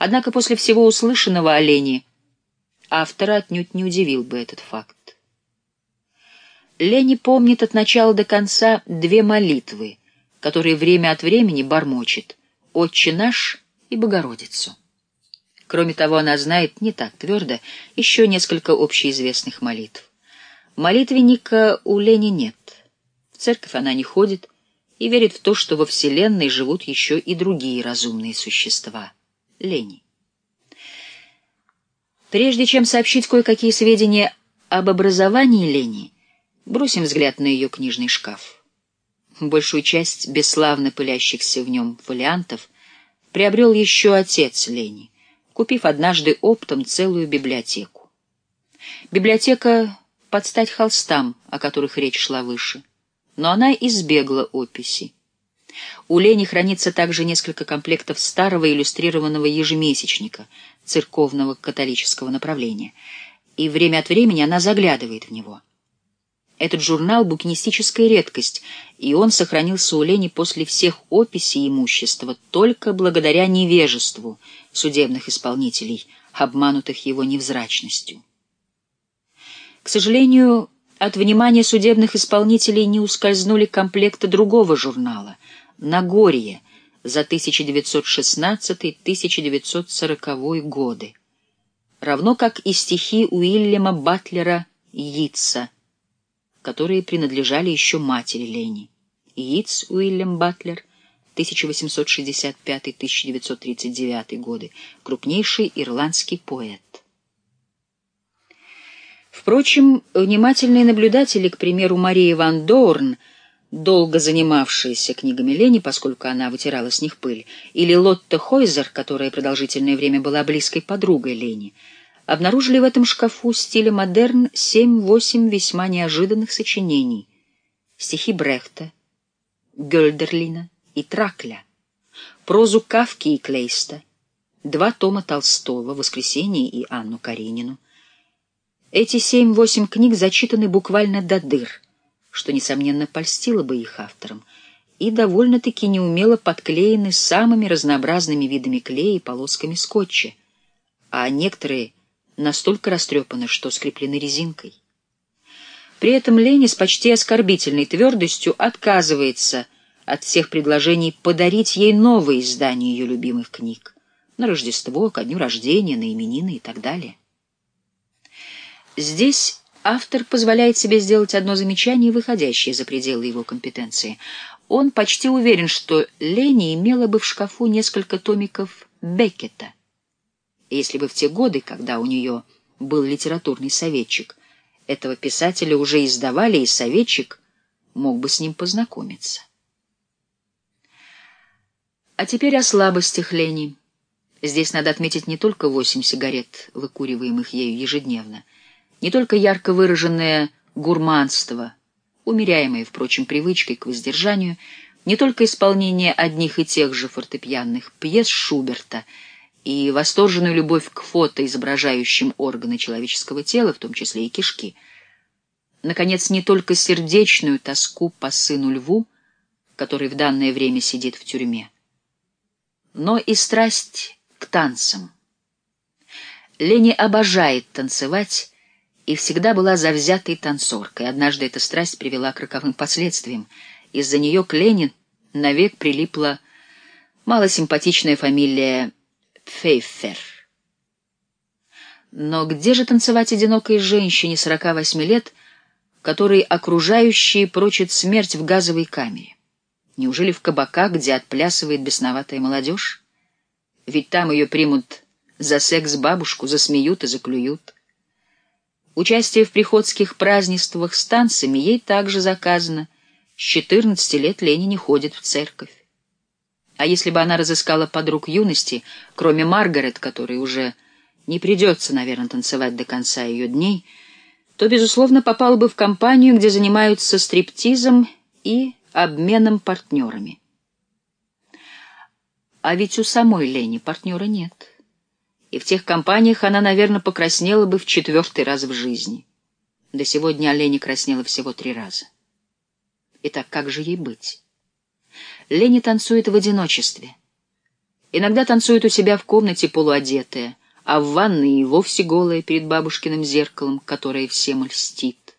Однако после всего услышанного о Лене автора отнюдь не удивил бы этот факт. Лени помнит от начала до конца две молитвы, которые время от времени бормочет «Отче наш» и «Богородицу». Кроме того, она знает не так твердо еще несколько общеизвестных молитв. Молитвенника у Лени нет. В церковь она не ходит и верит в то, что во Вселенной живут еще и другие разумные существа. Лени. Прежде чем сообщить кое-какие сведения об образовании Лени, бросим взгляд на ее книжный шкаф. Большую часть бесславно пылящихся в нем фолиантов приобрел еще отец Лени, купив однажды оптом целую библиотеку. Библиотека под стать холстам, о которых речь шла выше, но она избегла описи. У Лени хранится также несколько комплектов старого иллюстрированного ежемесячника церковного католического направления, и время от времени она заглядывает в него. Этот журнал — букинистическая редкость, и он сохранился у Лени после всех описей имущества только благодаря невежеству судебных исполнителей, обманутых его невзрачностью. К сожалению, от внимания судебных исполнителей не ускользнули комплекты другого журнала — Нагорье за 1916-1940 годы, равно как и стихи Уильяма Батлера «Йитса», которые принадлежали еще матери Лени. Йитс Уильям Батлер, 1865-1939 годы, крупнейший ирландский поэт. Впрочем, внимательные наблюдатели, к примеру, Мария Ван Доурн, долго занимавшаяся книгами Лени, поскольку она вытирала с них пыль, или Лотта Хойзер, которая продолжительное время была близкой подругой Лени, обнаружили в этом шкафу стиля модерн семь-восемь весьма неожиданных сочинений. Стихи Брехта, Гёльдерлина и Тракля, прозу Кавки и Клейста, два тома Толстого «Воскресенье» и Анну Каренину. Эти семь-восемь книг зачитаны буквально до дыр — что, несомненно, польстило бы их авторам, и довольно-таки неумело подклеены самыми разнообразными видами клея и полосками скотча, а некоторые настолько растрепаны, что скреплены резинкой. При этом Лени с почти оскорбительной твердостью отказывается от всех предложений подарить ей новые издания ее любимых книг на Рождество, ко дню рождения, на именины и так далее. Здесь Автор позволяет себе сделать одно замечание, выходящее за пределы его компетенции. Он почти уверен, что Лени имела бы в шкафу несколько томиков Беккета. Если бы в те годы, когда у нее был литературный советчик, этого писателя уже издавали, и советчик мог бы с ним познакомиться. А теперь о слабостях Лени. Здесь надо отметить не только восемь сигарет, выкуриваемых ею ежедневно, не только ярко выраженное гурманство, умеряемое, впрочем, привычкой к воздержанию, не только исполнение одних и тех же фортепианных пьес Шуберта и восторженную любовь к фото, изображающим органы человеческого тела, в том числе и кишки, наконец, не только сердечную тоску по сыну Льву, который в данное время сидит в тюрьме, но и страсть к танцам. Лени обожает танцевать, и всегда была завзятой танцоркой. Однажды эта страсть привела к роковым последствиям. Из-за нее к Лене навек прилипла малосимпатичная фамилия Фейфер. Но где же танцевать одинокой женщине 48 лет, которой окружающие прочат смерть в газовой камере? Неужели в кабаках, где отплясывает бесноватая молодежь? Ведь там ее примут за секс-бабушку, засмеют и заклюют. Участие в приходских празднествах с танцами ей также заказано. С 14 лет Лени не ходит в церковь. А если бы она разыскала подруг юности, кроме Маргарет, которой уже не придется, наверное, танцевать до конца ее дней, то, безусловно, попала бы в компанию, где занимаются стриптизом и обменом партнерами. А ведь у самой Лени партнера нет и в тех компаниях она, наверное, покраснела бы в четвертый раз в жизни. До сегодня Лени краснела всего три раза. Итак, как же ей быть? Лени танцует в одиночестве. Иногда танцует у себя в комнате полуодетая, а в ванной и вовсе голая перед бабушкиным зеркалом, которое всем льстит.